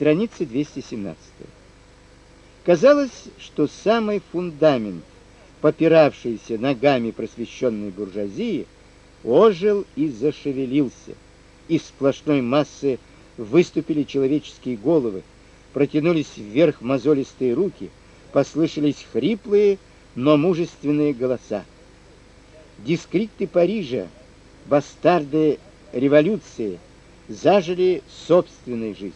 Страница 217. Казалось, что самый фундамент, попиравшийся ногами просвещенной буржуазии, ожил и зашевелился. Из сплошной массы выступили человеческие головы, протянулись вверх мозолистые руки, послышались хриплые, но мужественные голоса. Дискрипты Парижа, бастарды революции, зажили собственной жизнью.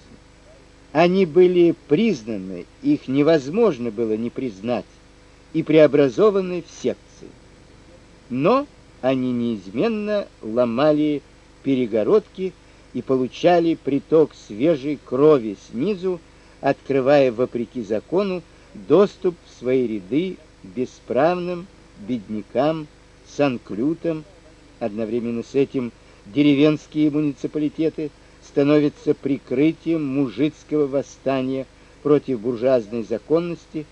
Они были признаны, их невозможно было не признать, и преобразованы в секции. Но они неизменно ломали перегородки и получали приток свежей крови снизу, открывая вопреки закону доступ в свои ряды бесправным беднякам, санклютам. Одновременно с этим деревенские муниципалитеты становятся прикрытием мужицкого восстания против буржуазной законности,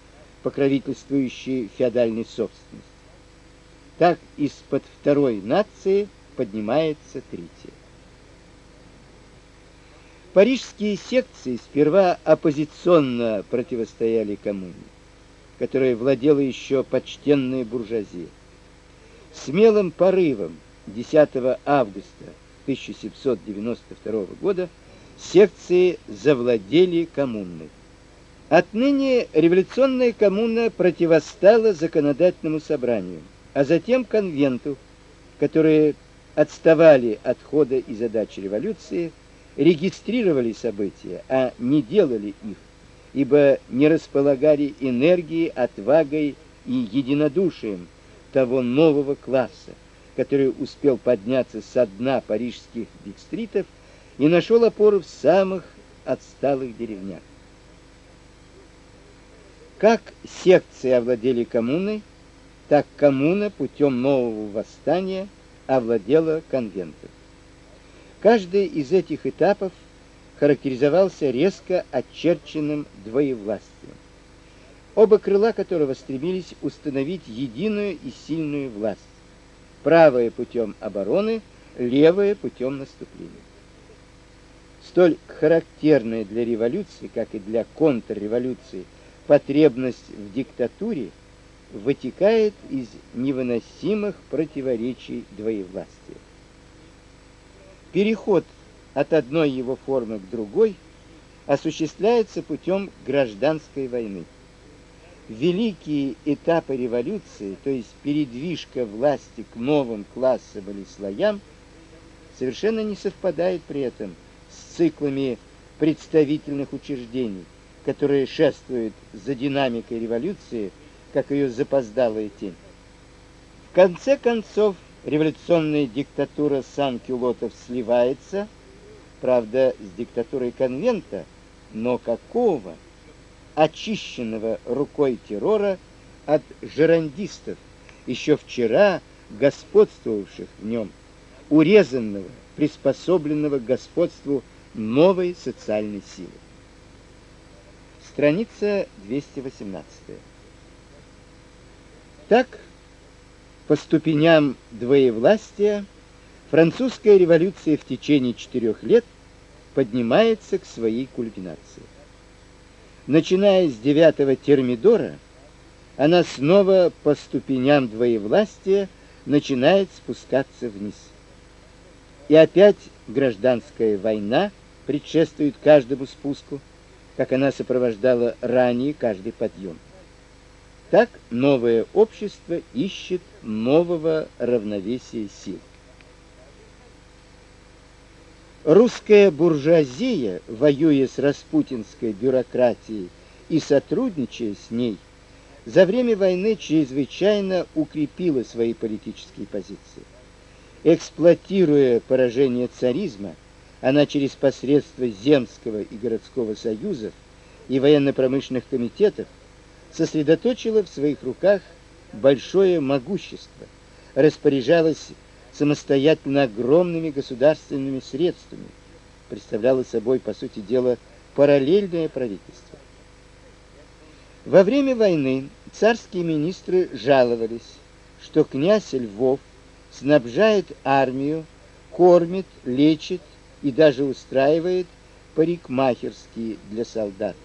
покровительствующей феодальной собственности. Так из-под второй нации поднимается третья. Парижские секции сперва оппозиционно противостояли коммуне, которая владела еще почтенная буржуазия. Смелым порывом 10 августа 1792 года секции завладели коммуной. Отныне революционная коммуна противостала законодательному собранию, а затем конвенту, которые отставали от хода и задач революции, регистрировали события, а не делали их, ибо не располагали энергией, отвагой и единодушием того нового класса, который успел подняться со дна парижских бигстритов и нашел опору в самых отсталых деревнях. Как секции овладели коммуной, так коммуна путем нового восстания овладела конвентом. Каждый из этих этапов характеризовался резко очерченным двоевластием, оба крыла которого стремились установить единую и сильную власть правое путем обороны, левое путем наступления. Столь характерная для революции, как и для контрреволюции, потребность в диктатуре вытекает из невыносимых противоречий двоевластия. Переход от одной его формы к другой осуществляется путем гражданской войны великие этапы революции, то есть передвижка власти к новым классам или слоям, совершенно не совпадает при этом с циклами представительных учреждений, которые шествуют за динамикой революции, как ее запоздалая тень. В конце концов, революционная диктатура санкюлотов сливается, правда, с диктатурой конвента, но какого? Очищенного рукой террора от жерандистов, еще вчера господствовавших в нем, урезанного, приспособленного к господству новой социальной силы. Страница 218. Так, по ступеням двоевластия, французская революция в течение четырех лет поднимается к своей кульминации. Начиная с девятого термидора, она снова по ступеням двоевластия начинает спускаться вниз. И опять гражданская война предшествует каждому спуску, как она сопровождала ранее каждый подъем. Так новое общество ищет нового равновесия сил. Русская буржуазия, воюя с распутинской бюрократией и сотрудничая с ней, за время войны чрезвычайно укрепила свои политические позиции. Эксплуатируя поражение царизма, она через посредство земского и городского союзов и военно-промышленных комитетов сосредоточила в своих руках большое могущество, распоряжалась самостоятельно огромными государственными средствами, представляла собой, по сути дела, параллельное правительство. Во время войны царские министры жаловались, что князь Львов снабжает армию, кормит, лечит и даже устраивает парикмахерские для солдат.